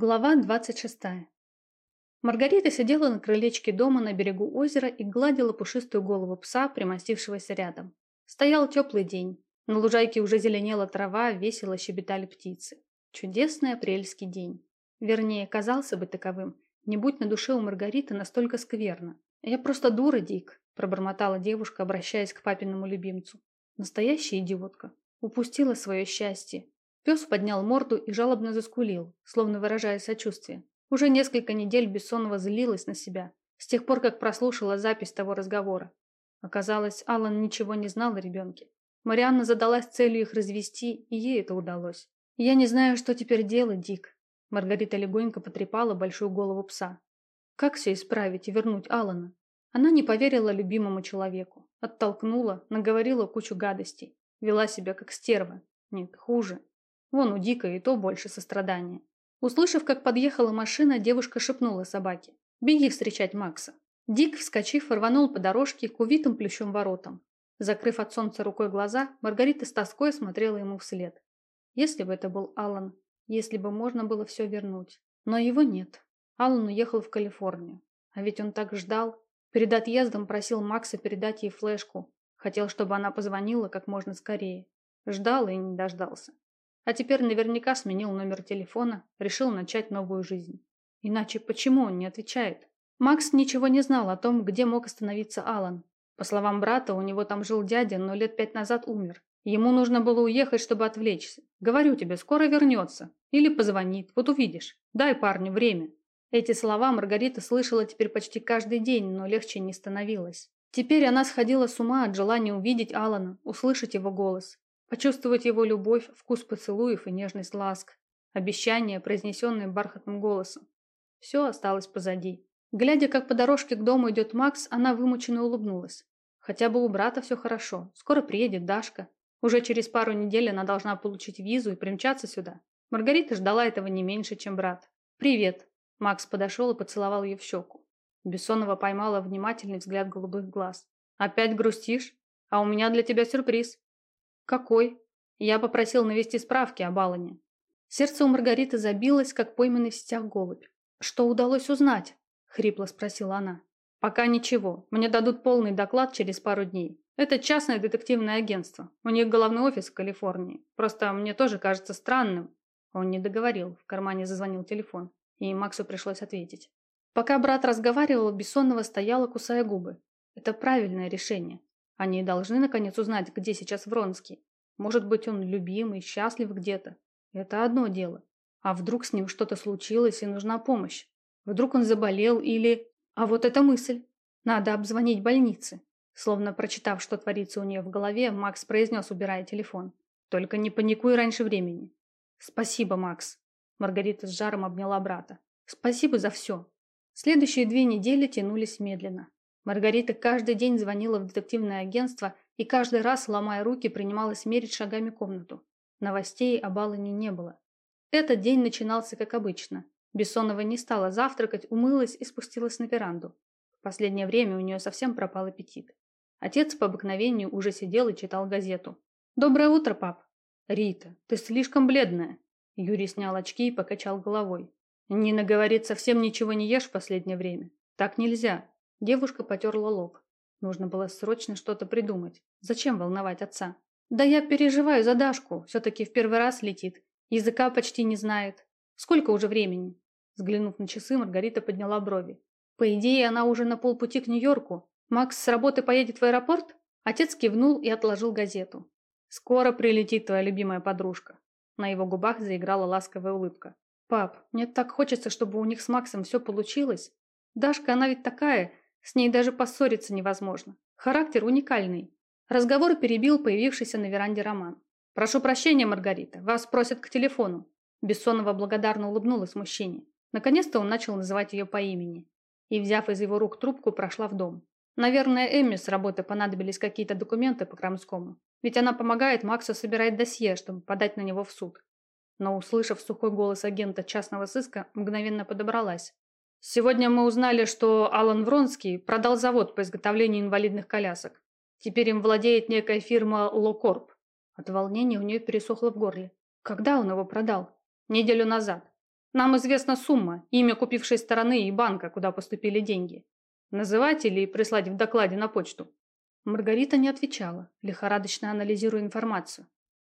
Глава 26. Маргарита сидела на крылечке дома на берегу озера и гладила пушистую голову пса, примостившегося рядом. Стоял теплый день. На лужайке уже зеленела трава, весело щебетали птицы. Чудесный апрельский день. Вернее, казался бы таковым, не будь на душе у Маргариты настолько скверно. «Я просто дура, Дик», – пробормотала девушка, обращаясь к папиному любимцу. «Настоящая идиотка. Упустила свое счастье. Пес поднял морду и жалобно заскулил, словно выражая сочувствие. Уже несколько недель Бессонова злилась на себя, с тех пор, как прослушала запись того разговора. Оказалось, Алан ничего не знал о ребенке. Марианна задалась целью их развести, и ей это удалось. «Я не знаю, что теперь делать, Дик». Маргарита легонько потрепала большую голову пса. «Как все исправить и вернуть Алана?» Она не поверила любимому человеку, оттолкнула, наговорила кучу гадостей, вела себя как стерва. Нет, хуже. Вон у Дика и то больше сострадания. Услышав, как подъехала машина, девушка шепнула собаке. «Беги встречать Макса». Дик, вскочив, рванул по дорожке к увитым плющом воротам. Закрыв от солнца рукой глаза, Маргарита с тоской смотрела ему вслед. Если бы это был Алан, если бы можно было все вернуть. Но его нет. Алан уехал в Калифорнию. А ведь он так ждал. Перед отъездом просил Макса передать ей флешку. Хотел, чтобы она позвонила как можно скорее. Ждал и не дождался. А теперь наверняка сменил номер телефона, решил начать новую жизнь. Иначе почему он не отвечает? Макс ничего не знал о том, где мог остановиться Алан. По словам брата, у него там жил дядя, но лет пять назад умер. Ему нужно было уехать, чтобы отвлечься. Говорю тебе, скоро вернется. Или позвонит, вот увидишь. Дай парню время. Эти слова Маргарита слышала теперь почти каждый день, но легче не становилось. Теперь она сходила с ума от желания увидеть Алана, услышать его голос. Почувствовать его любовь, вкус поцелуев и нежность ласк. Обещания, произнесенные бархатным голосом. Все осталось позади. Глядя, как по дорожке к дому идет Макс, она вымученно улыбнулась. Хотя бы у брата все хорошо. Скоро приедет Дашка. Уже через пару недель она должна получить визу и примчаться сюда. Маргарита ждала этого не меньше, чем брат. «Привет!» Макс подошел и поцеловал ее в щеку. Бессонова поймала внимательный взгляд голубых глаз. «Опять грустишь? А у меня для тебя сюрприз. «Какой?» Я попросил навести справки об Алане. Сердце у Маргариты забилось, как пойманный в сетях голубь. «Что удалось узнать?» – хрипло спросила она. «Пока ничего. Мне дадут полный доклад через пару дней. Это частное детективное агентство. У них головной офис в Калифорнии. Просто мне тоже кажется странным». Он не договорил. В кармане зазвонил телефон. И Максу пришлось ответить. Пока брат разговаривал, Бессонова стояла, кусая губы. Это правильное решение. Они должны наконец узнать, где сейчас Вронский. Может быть, он любимый, счастлив где-то. Это одно дело. А вдруг с ним что-то случилось и нужна помощь? Вдруг он заболел или... А вот эта мысль. Надо обзвонить больницы. Словно прочитав, что творится у нее в голове, Макс произнес, убирая телефон. Только не паникуй раньше времени. Спасибо, Макс. Маргарита с жаром обняла брата. Спасибо за все. Следующие две недели тянулись медленно. Маргарита каждый день звонила в детективное агентство и каждый раз, ломая руки, принималась мерить шагами комнату. Новостей об Аллане не было. Этот день начинался как обычно. Бессонова не стала завтракать, умылась и спустилась на веранду. В последнее время у нее совсем пропал аппетит. Отец по обыкновению уже сидел и читал газету. «Доброе утро, пап!» «Рита, ты слишком бледная!» Юрий снял очки и покачал головой. «Нина говорит, совсем ничего не ешь в последнее время. Так нельзя. Девушка потерла лоб. Нужно было срочно что-то придумать. Зачем волновать отца? Да я переживаю за Дашку. Все-таки в первый раз летит. Языка почти не знает. Сколько уже времени? Взглянув на часы, Маргарита подняла брови. По идее, она уже на полпути к Нью-Йорку. Макс с работы поедет в аэропорт? Отец кивнул и отложил газету. Скоро прилетит твоя любимая подружка. На его губах заиграла ласковая улыбка. Пап, мне так хочется, чтобы у них с Максом все получилось. Дашка, она ведь такая, с ней даже поссориться невозможно. Характер уникальный. Разговор перебил появившийся на веранде Роман. «Прошу прощения, Маргарита, вас просят к телефону». Бессонова благодарно улыбнулась мужчине. Наконец-то он начал называть ее по имени. И, взяв из его рук трубку, прошла в дом. Наверное, Эмми с работы понадобились какие-то документы по Крамскому. Ведь она помогает Максу собирать досье, чтобы подать на него в суд. Но, услышав сухой голос агента частного сыска, мгновенно подобралась. Сегодня мы узнали, что Алан Вронский продал завод по изготовлению инвалидных колясок. Теперь им владеет некая фирма Локорп. От волнения у нее пересохло в горле. Когда он его продал? Неделю назад. Нам известна сумма, имя купившей стороны и банка, куда поступили деньги. Называть или прислать в докладе на почту?» Маргарита не отвечала, лихорадочно анализируя информацию.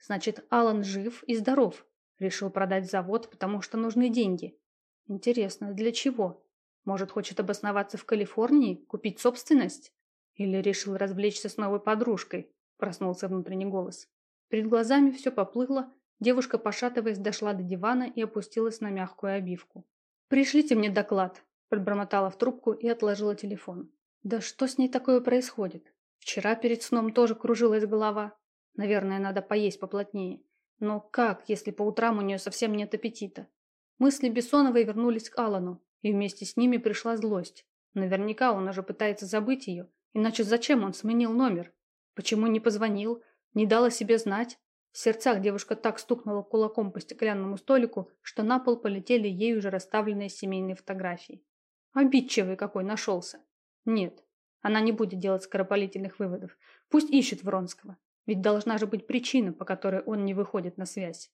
«Значит, Алан жив и здоров. Решил продать завод, потому что нужны деньги. Интересно, для чего? Может, хочет обосноваться в Калифорнии, купить собственность? Или решил развлечься с новой подружкой?» Проснулся внутренний голос. Перед глазами все поплыло, девушка, пошатываясь, дошла до дивана и опустилась на мягкую обивку. «Пришлите мне доклад», Пробормотала в трубку и отложила телефон. Да что с ней такое происходит? Вчера перед сном тоже кружилась голова. Наверное, надо поесть поплотнее. Но как, если по утрам у нее совсем нет аппетита? Мысли Бессоновой вернулись к Алану, и вместе с ними пришла злость. Наверняка он уже пытается забыть ее, иначе зачем он сменил номер? Почему не позвонил, не дал о себе знать? В сердцах девушка так стукнула кулаком по стеклянному столику, что на пол полетели ей уже расставленные семейные фотографии. Обидчивый какой нашелся. Нет, она не будет делать скоропалительных выводов. Пусть ищет Вронского. Ведь должна же быть причина, по которой он не выходит на связь.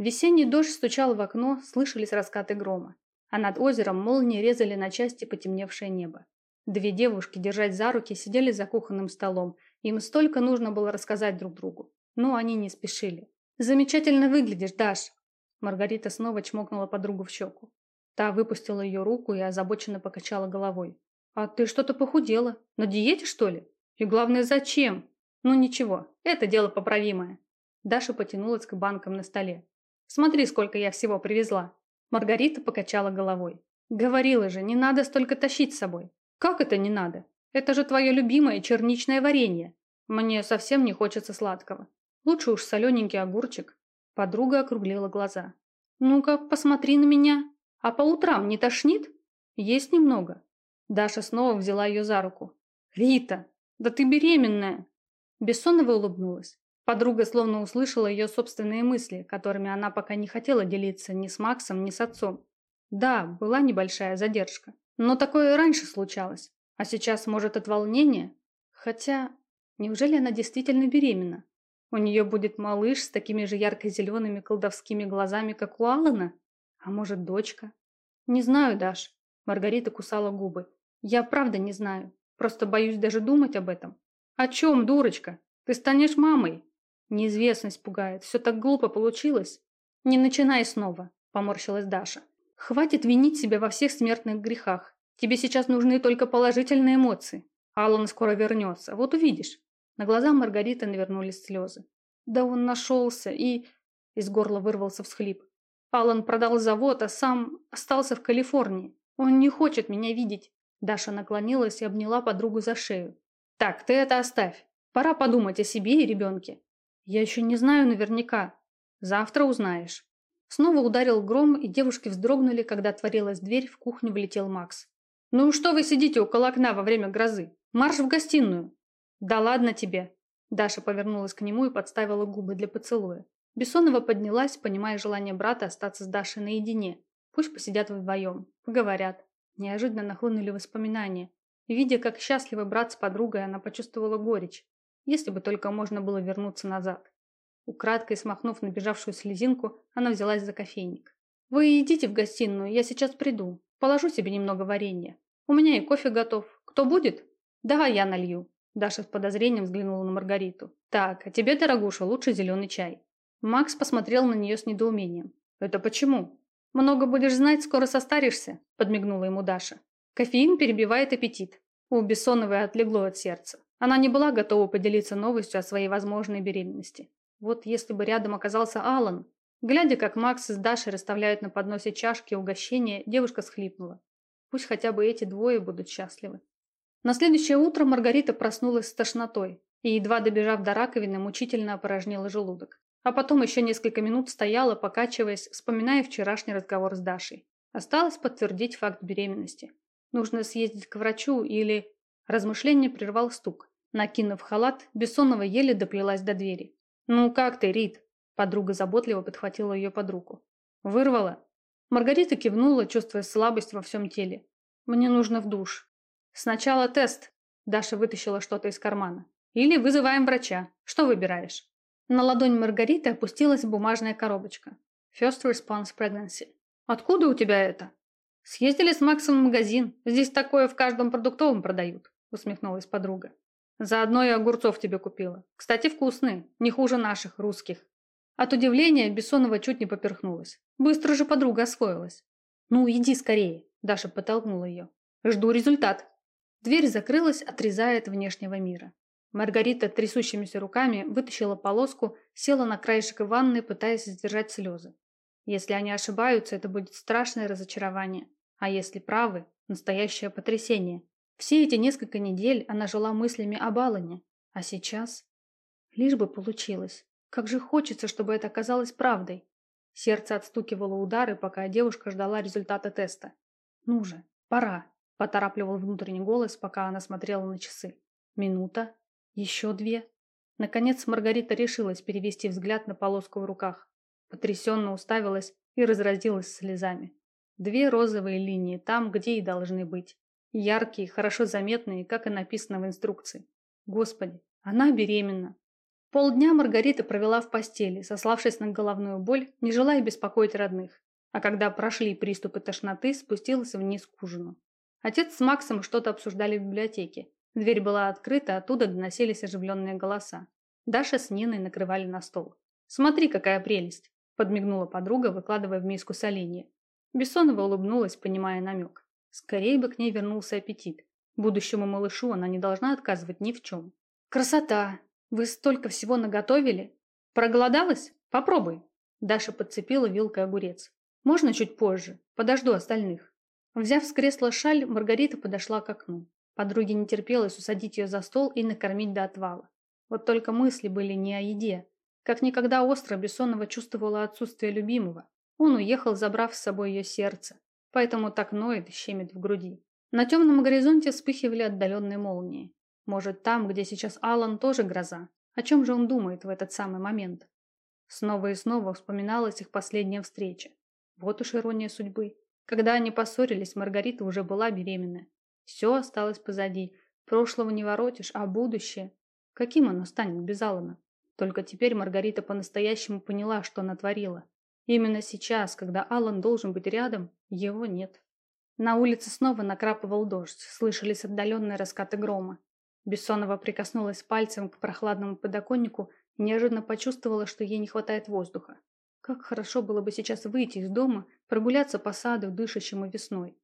Весенний дождь стучал в окно, слышались раскаты грома. А над озером молнии резали на части потемневшее небо. Две девушки, держать за руки, сидели за кухонным столом. Им столько нужно было рассказать друг другу. Но они не спешили. «Замечательно выглядишь, Даш!» Маргарита снова чмокнула подругу в щеку. Та выпустила ее руку и озабоченно покачала головой. «А ты что-то похудела. На диете, что ли? И главное, зачем? Ну ничего, это дело поправимое». Даша потянулась к банкам на столе. «Смотри, сколько я всего привезла». Маргарита покачала головой. «Говорила же, не надо столько тащить с собой». «Как это не надо? Это же твое любимое черничное варенье. Мне совсем не хочется сладкого. Лучше уж солененький огурчик». Подруга округлила глаза. «Ну-ка, посмотри на меня». А по утрам не тошнит? Есть немного. Даша снова взяла ее за руку. Рита, да ты беременная. Бессонова улыбнулась. Подруга словно услышала ее собственные мысли, которыми она пока не хотела делиться ни с Максом, ни с отцом. Да, была небольшая задержка. Но такое и раньше случалось. А сейчас, может, от волнения? Хотя, неужели она действительно беременна? У нее будет малыш с такими же ярко-зелеными колдовскими глазами, как у Алана? А может, дочка? Не знаю, Даш. Маргарита кусала губы. Я правда не знаю. Просто боюсь даже думать об этом. О чем, дурочка? Ты станешь мамой. Неизвестность пугает. Все так глупо получилось. Не начинай снова, поморщилась Даша. Хватит винить себя во всех смертных грехах. Тебе сейчас нужны только положительные эмоции. Алан скоро вернется. Вот увидишь. На глаза Маргариты навернулись слезы. Да он нашелся и... Из горла вырвался всхлип. Алан продал завод, а сам остался в Калифорнии. Он не хочет меня видеть. Даша наклонилась и обняла подругу за шею. Так, ты это оставь. Пора подумать о себе и ребенке. Я еще не знаю наверняка. Завтра узнаешь. Снова ударил гром, и девушки вздрогнули, когда отворилась дверь, в кухню влетел Макс. «Ну что вы сидите около окна во время грозы? Марш в гостиную!» «Да ладно тебе!» Даша повернулась к нему и подставила губы для поцелуя. Бессонова поднялась, понимая желание брата остаться с Дашей наедине. Пусть посидят вдвоем, поговорят. Неожиданно нахлынули воспоминания. видя, как счастливый брат с подругой, она почувствовала горечь. Если бы только можно было вернуться назад. Украдкой смахнув набежавшую слезинку, она взялась за кофейник. «Вы идите в гостиную, я сейчас приду. Положу себе немного варенья. У меня и кофе готов. Кто будет? Давай я налью». Даша с подозрением взглянула на Маргариту. «Так, а тебе, дорогуша, лучше зеленый чай. Макс посмотрел на нее с недоумением. «Это почему?» «Много будешь знать, скоро состаришься», – подмигнула ему Даша. Кофеин перебивает аппетит. У Бессоновой отлегло от сердца. Она не была готова поделиться новостью о своей возможной беременности. Вот если бы рядом оказался Алан. Глядя, как Макс с Дашей расставляют на подносе чашки и угощения, девушка схлипнула. Пусть хотя бы эти двое будут счастливы. На следующее утро Маргарита проснулась с тошнотой и, едва добежав до раковины, мучительно опорожнила желудок. А потом еще несколько минут стояла, покачиваясь, вспоминая вчерашний разговор с Дашей. Осталось подтвердить факт беременности. Нужно съездить к врачу или... Размышление прервал стук. Накинув халат, Бессонова еле доплелась до двери. «Ну как ты, Рит?» Подруга заботливо подхватила ее под руку. «Вырвала?» Маргарита кивнула, чувствуя слабость во всем теле. «Мне нужно в душ». «Сначала тест». Даша вытащила что-то из кармана. «Или вызываем врача. Что выбираешь?» На ладонь Маргариты опустилась бумажная коробочка. First Response Pregnancy. Откуда у тебя это? Съездили с Максом в магазин. Здесь такое в каждом продуктовом продают, усмехнулась подруга. Заодно и огурцов тебе купила. Кстати, вкусные, не хуже наших, русских. От удивления Бессонова чуть не поперхнулась. Быстро же подруга освоилась. «Ну, иди скорее», – Даша подтолкнула ее. «Жду результат». Дверь закрылась, отрезая от внешнего мира. Маргарита трясущимися руками вытащила полоску, села на краешек ванны, пытаясь сдержать слезы. Если они ошибаются, это будет страшное разочарование. А если правы, настоящее потрясение. Все эти несколько недель она жила мыслями об Алане, а сейчас... Лишь бы получилось. Как же хочется, чтобы это оказалось правдой. Сердце отстукивало удары, пока девушка ждала результата теста. «Ну же, пора», – поторапливал внутренний голос, пока она смотрела на часы. «Минута. Еще две». Наконец Маргарита решилась перевести взгляд на полоску в руках. Потрясенно уставилась и разразилась слезами. Две розовые линии там, где и должны быть. Яркие, хорошо заметные, как и написано в инструкции. Господи, она беременна. Полдня Маргарита провела в постели, сославшись на головную боль, не желая беспокоить родных. А когда прошли приступы тошноты, спустилась вниз к ужину. Отец с Максом что-то обсуждали в библиотеке. Дверь была открыта, оттуда доносились оживленные голоса. Даша с Ниной накрывали на стол. «Смотри, какая прелесть!» – подмигнула подруга, выкладывая в миску соленья. Бессонова улыбнулась, понимая намек. Скорее бы к ней вернулся аппетит. Будущему малышу она не должна отказывать ни в чем. «Красота! Вы столько всего наготовили? Проголодалась? Попробуй!» Даша подцепила вилкой огурец. «Можно чуть позже? Подожду остальных». Взяв с кресла шаль, Маргарита подошла к окну. Подруге не терпелось усадить ее за стол и накормить до отвала. Вот только мысли были не о еде. Как никогда остро Бессонова чувствовала отсутствие любимого. Он уехал, забрав с собой ее сердце поэтому так ноет и щемит в груди. На темном горизонте вспыхивали отдаленные молнии. Может, там, где сейчас Алан, тоже гроза? О чем же он думает в этот самый момент? Снова и снова вспоминалась их последняя встреча. Вот уж ирония судьбы. Когда они поссорились, Маргарита уже была беременна. Все осталось позади. Прошлого не воротишь, а будущее... Каким оно станет без Алана? Только теперь Маргарита по-настоящему поняла, что натворила. Именно сейчас, когда Алан должен быть рядом, его нет. На улице снова накрапывал дождь, слышались отдаленные раскаты грома. Бессонова прикоснулась пальцем к прохладному подоконнику и неожиданно почувствовала, что ей не хватает воздуха. Как хорошо было бы сейчас выйти из дома, прогуляться по саду, дышащему весной.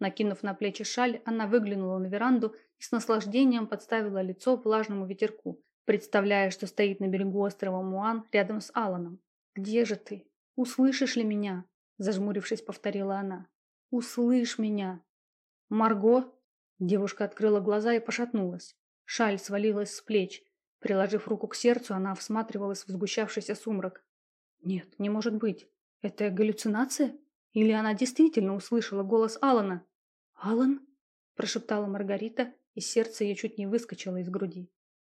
Накинув на плечи шаль, она выглянула на веранду и с наслаждением подставила лицо влажному ветерку, представляя, что стоит на берегу острова Муан рядом с Аланом. «Где же ты? «Услышишь ли меня?» – зажмурившись, повторила она. «Услышь меня!» «Марго?» Девушка открыла глаза и пошатнулась. Шаль свалилась с плеч. Приложив руку к сердцу, она всматривалась в сгущавшийся сумрак. «Нет, не может быть. Это галлюцинация? Или она действительно услышала голос Алана?» «Алан?» – прошептала Маргарита, и сердце ее чуть не выскочило из груди.